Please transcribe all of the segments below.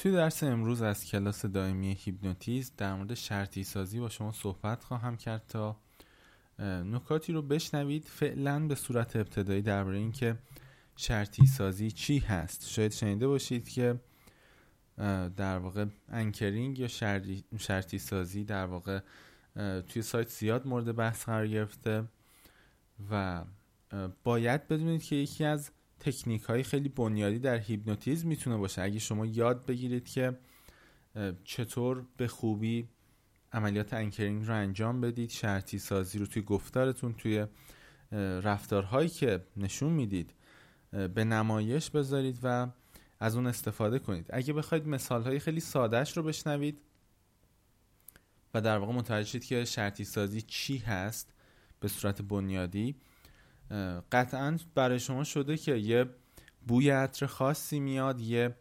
توی درس امروز از کلاس دائمی هیپنوتیزم در مورد شرطی سازی با شما صحبت خواهم کرد تا نکاتی رو بشنوید. فعلا به صورت ابتدایی درباره اینکه شرطی سازی چی هست. شاید شنیده باشید که در واقع anchoring یا شرطی سازی در واقع توی سایت زیاد مورد بحث قرار گرفته و باید بدونید که یکی از تکنیک های خیلی بنیادی در هیپنوتیزم می‌تونه باشه. اگه شما یاد بگیرید که چطور به خوبی عملیات anchoring رو انجام بدید شرطی سازی رو توی گفتارتون توی رفتارهایی که نشون می‌دید به نمایش بذارید و از اون استفاده کنید. اگه بخواید مثال های خیلی سادهش رو بشنوید و در واقع متوجه شید که شرطی سازی چی هست به صورت بنیادی قطعا برای شما شده که یه بوی عطر خاصی میاد یه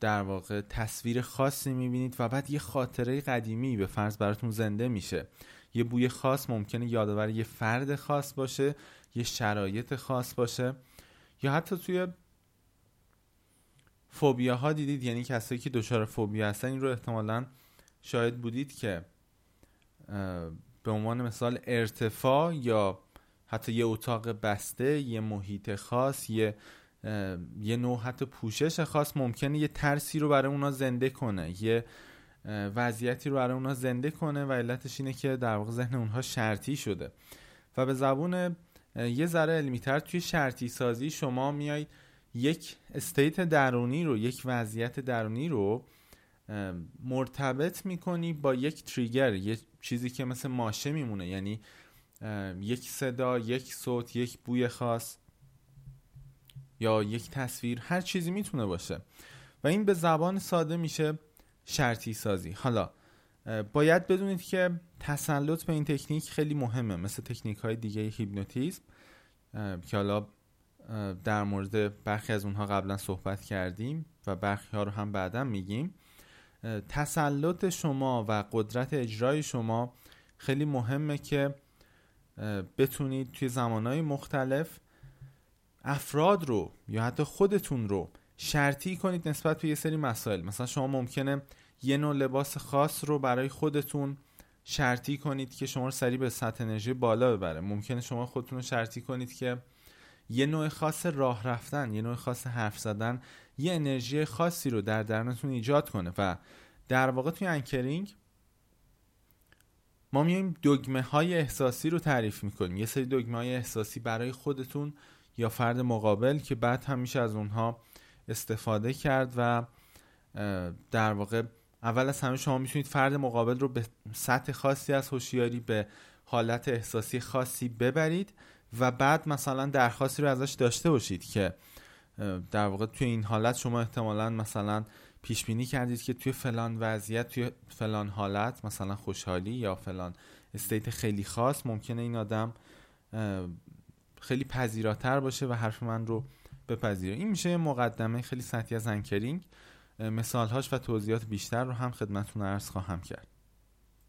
در واقع تصویر خاصی می‌بینید و بعد یه خاطره قدیمی به فرض براتون زنده میشه. یه بوی خاص ممکنه یادآور یه فرد خاص باشه یه شرایط خاص باشه. یا حتی توی فوبیا ها دیدید یعنی کسایی که دچار فوبیا هستن این رو احتمالا شاید بودید که به عنوان مثال ارتفاع یا حتی یه اتاق بسته یه محیط خاص یه یه نوع حتی پوشش خاص ممکنه یه ترسی رو برای اونا زنده کنه یه وضعیتی رو برای اونا زنده کنه و علتش اینه که در واقع ذهن اونها شرطی شده. و به زبون یه ذره علمیتر توی شرطی سازی شما میایید یک استیت درونی رو یک وضعیت درونی رو مرتبط می‌کنی با یک تریگر یه چیزی که مثل ماشه میمونه. یعنی یک صدا یک صوت یک بوی خاص یا یک تصویر هر چیزی می‌تونه باشه. و این به زبان ساده میشه شرطی سازی. حالا باید بدونید که تسلط به این تکنیک خیلی مهمه مثل تکنیک های دیگه هیپنوتیزم که حالا در مورد برخی از اونها قبلا صحبت کردیم و برخی ها رو هم بعدا میگیم. تسلط شما و قدرت اجرای شما خیلی مهمه که بتونید توی زمانهای مختلف افراد رو یا حتی خودتون رو شرطی کنید نسبت به یه سری مسائل. مثلا شما ممکنه یه نوع لباس خاص رو برای خودتون شرطی کنید که شما رو سریع به سطح انرژی بالا ببره. ممکنه شما خودتون رو شرطی کنید که یه نوع خاص راه رفتن یه نوع خاص حرف زدن یه انرژی خاصی رو در درونتون ایجاد کنه. و در واقع توی انکرینگ ما میایم دگمه های احساسی رو تعریف می‌کنیم. یه سری دگمه های احساسی برای خودتون یا فرد مقابل که بعد هم میشه از اونها استفاده کرد و در واقع اول از همه شما می‌تونید فرد مقابل رو به سطح خاصی از هوشیاری به حالت احساسی خاصی ببرید و بعد مثلا درخواستی رو ازش داشته باشید که در واقع توی این حالت شما احتمالا مثلا پیش بینی کردید که توی فلان وضعیت توی فلان حالت مثلا خوشحالی یا فلان state خیلی خاص ممکنه این آدم خیلی پذیراتر باشه و حرف من رو بپذیره. این میشه مقدمه خیلی سطحی از anchoring. مثالهاش و توضیحات بیشتر رو هم خدمتتون عرض خواهم کرد.